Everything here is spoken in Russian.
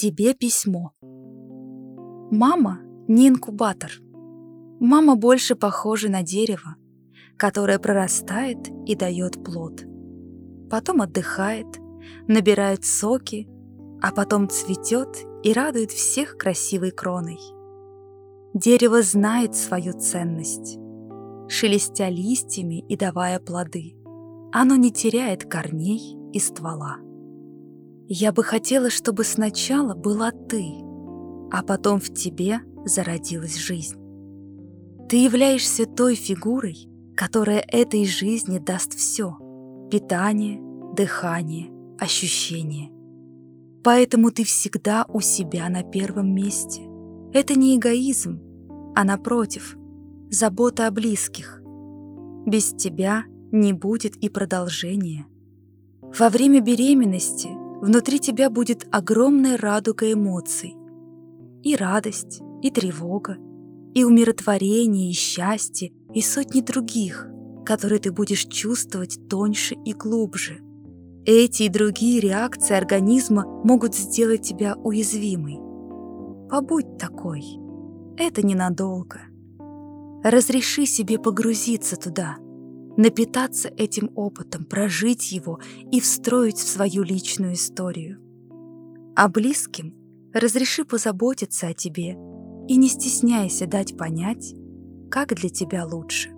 Тебе письмо. Мама не инкубатор. Мама больше похожа на дерево, которое прорастает и дает плод. Потом отдыхает, набирает соки, а потом цветет и радует всех красивой кроной. Дерево знает свою ценность, шелестя листьями и давая плоды. Оно не теряет корней и ствола. Я бы хотела, чтобы сначала была ты, а потом в тебе зародилась жизнь. Ты являешься той фигурой, которая этой жизни даст все — питание, дыхание, ощущение. Поэтому ты всегда у себя на первом месте. Это не эгоизм, а напротив, забота о близких. Без тебя не будет и продолжения. Во время беременности внутри тебя будет огромная радуга эмоций. И радость, и тревога, и умиротворение, и счастье, и сотни других, которые ты будешь чувствовать тоньше и глубже. Эти и другие реакции организма могут сделать тебя уязвимой. Побудь такой. Это ненадолго. Разреши себе погрузиться туда, напитаться этим опытом, прожить его и встроить в свою личную историю. А близким разреши позаботиться о тебе и не стесняйся дать понять, как для тебя лучше.